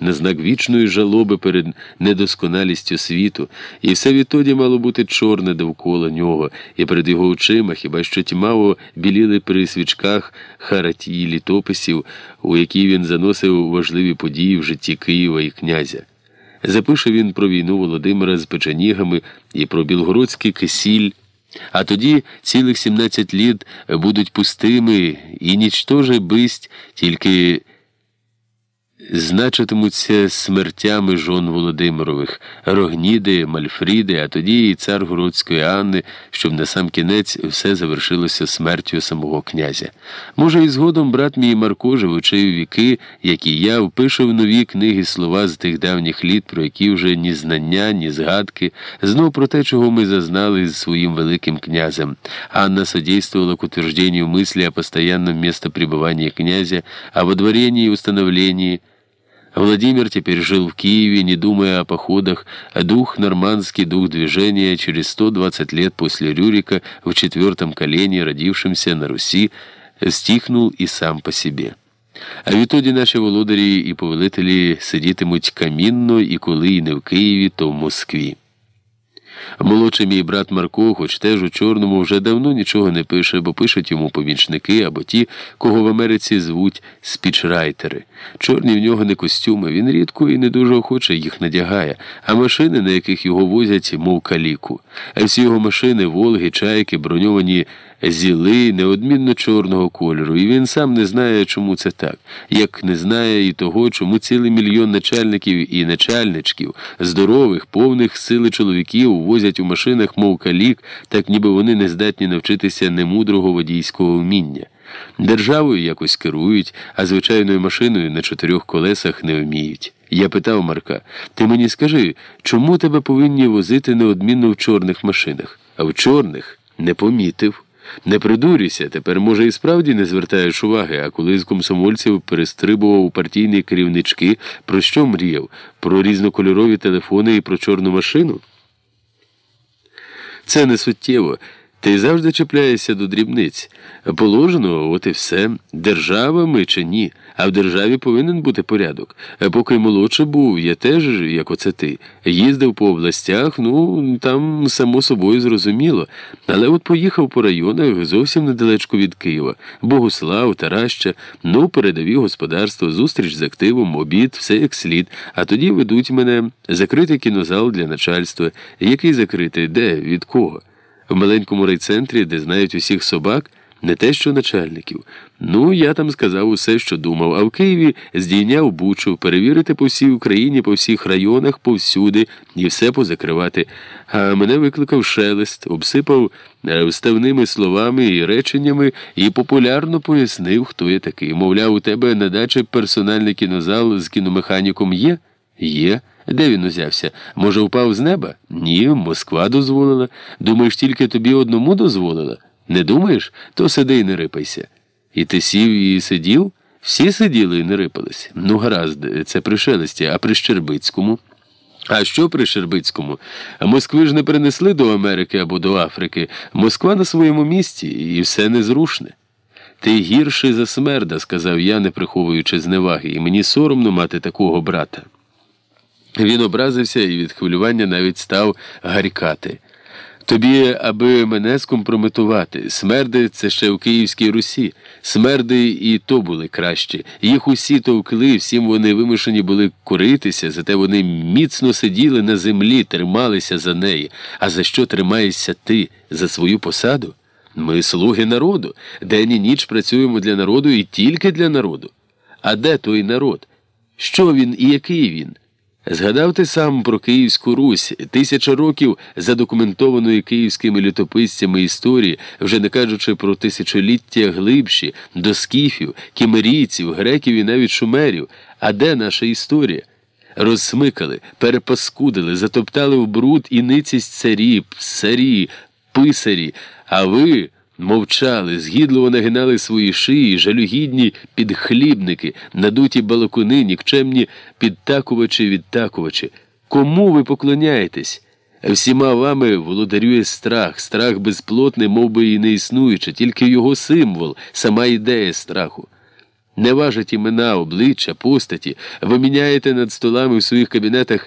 на знак вічної жалоби перед недосконалістю світу, і все відтоді мало бути чорне довкола нього, і перед його очима хіба що тьмаво біліли при свічках харатії літописів, у які він заносив важливі події в житті Києва і князя. Запише він про війну Володимира з печенігами і про білгородський кисіль. А тоді цілих 17 літ будуть пустими і нічтоже бисть, тільки значитимуться смертями жон Володимирових, Рогніди, Мальфріди, а тоді і цар Городської Анни, щоб на сам кінець все завершилося смертю самого князя. Може, і згодом брат мій Марко, живучи у віки, як і я, впише в нові книги слова з тих давніх літ, про які вже ні знання, ні згадки, знов про те, чого ми зазнали з своїм великим князем. Анна содействовала к утверждению мысли о постоянном местопребывании князя, о водворении и установлении Владимир теперь жил в Киеве, не думая о походах, а дух нормандский, дух движения через 120 лет после Рюрика в четвертом колене, родившемся на Руси, стихнул и сам по себе. А відтоді наші володарі і повелителі сидітимуть камінно і коли і не в Києві, то в Москві. Молодший мій брат Марко, хоч теж у Чорному, вже давно нічого не пише, бо пишуть йому помічники або ті, кого в Америці звуть спічрайтери. Чорні в нього не костюми, він рідко і не дуже охоче їх надягає, а машини, на яких його возять, мов каліку. А всі його машини, Волги, чайки, броньовані зіли неодмінно чорного кольору, і він сам не знає, чому це так, як не знає і того, чому цілий мільйон начальників і начальничків, здорових, повних сили чоловіків возять у машинах, мов калік, так ніби вони не здатні навчитися немудрого водійського вміння. Державою якось керують, а звичайною машиною на чотирьох колесах не вміють. Я питав Марка, ти мені скажи, чому тебе повинні возити неодмінно в чорних машинах, а в чорних не помітив. Не придурюйся, тепер, може, і справді не звертаєш уваги, а коли з комсомольців перестрибував у партійні керівнички, про що мріяв? Про різнокольорові телефони і про чорну машину? Це не суттєво. Ти завжди чіпляєшся до дрібниць. Положено, от і все. Держава ми чи ні. А в державі повинен бути порядок. Поки молодше був, я теж, як оце ти, їздив по областях, ну там само собою зрозуміло. Але от поїхав по районах зовсім недалечко від Києва. Богослав, Тараща, ну передові господарство, зустріч з активом, обід, все як слід. А тоді ведуть мене закритий кінозал для начальства. Який закритий? Де? Від кого? В маленькому райцентрі, де знають усіх собак, не те, що начальників. Ну, я там сказав усе, що думав, а в Києві здійняв бучу, перевірити по всій Україні, по всіх районах, повсюди і все позакривати. А мене викликав шелест, обсипав е, вставними словами і реченнями і популярно пояснив, хто я такий. Мовляв, у тебе на дачі персональний кінозал з кіномеханіком є? Є. Де він узявся? Може, впав з неба? Ні, Москва дозволила. Думаєш, тільки тобі одному дозволила? Не думаєш? То сиди і не рипайся. І ти сів і сидів? Всі сиділи і не рипались. Ну, гаразд, це при шелесті, а при Щербицькому. А що при Щербицькому? Москви ж не принесли до Америки або до Африки. Москва на своєму місці і все незрушне. Ти гірший за смерда, сказав я, не приховуючи зневаги, і мені соромно мати такого брата. Він образився і від хвилювання навіть став гарькати. Тобі, аби мене скомпрометувати, смерди це ще в Київській Русі. Смерди і то були кращі. Їх усі товкли, всім вони вимушені були куритися, зате вони міцно сиділи на землі, трималися за неї. А за що тримаєшся ти? За свою посаду? Ми слуги народу. День і ніч працюємо для народу і тільки для народу. А де той народ? Що він і який він? Згадав ти сам про Київську Русь, тисяча років задокументованої київськими літописцями історії, вже не кажучи про тисячоліття глибші, до скіфів, кімерійців, греків і навіть шумерів. А де наша історія? Розсмикали, перепаскудили, затоптали в бруд і ницість царі, псарі, писарі, а ви. Мовчали, згідливо нагинали свої шиї, жалюгідні підхлібники, надуті балакуни, нікчемні підтакувачі, відтакувачі. Кому ви поклоняєтесь? Всіма вами володарює страх, страх безплотний, мов би і не існуючи, тільки його символ, сама ідея страху. не важать імена, обличчя, постаті, ви міняєте над столами в своїх кабінетах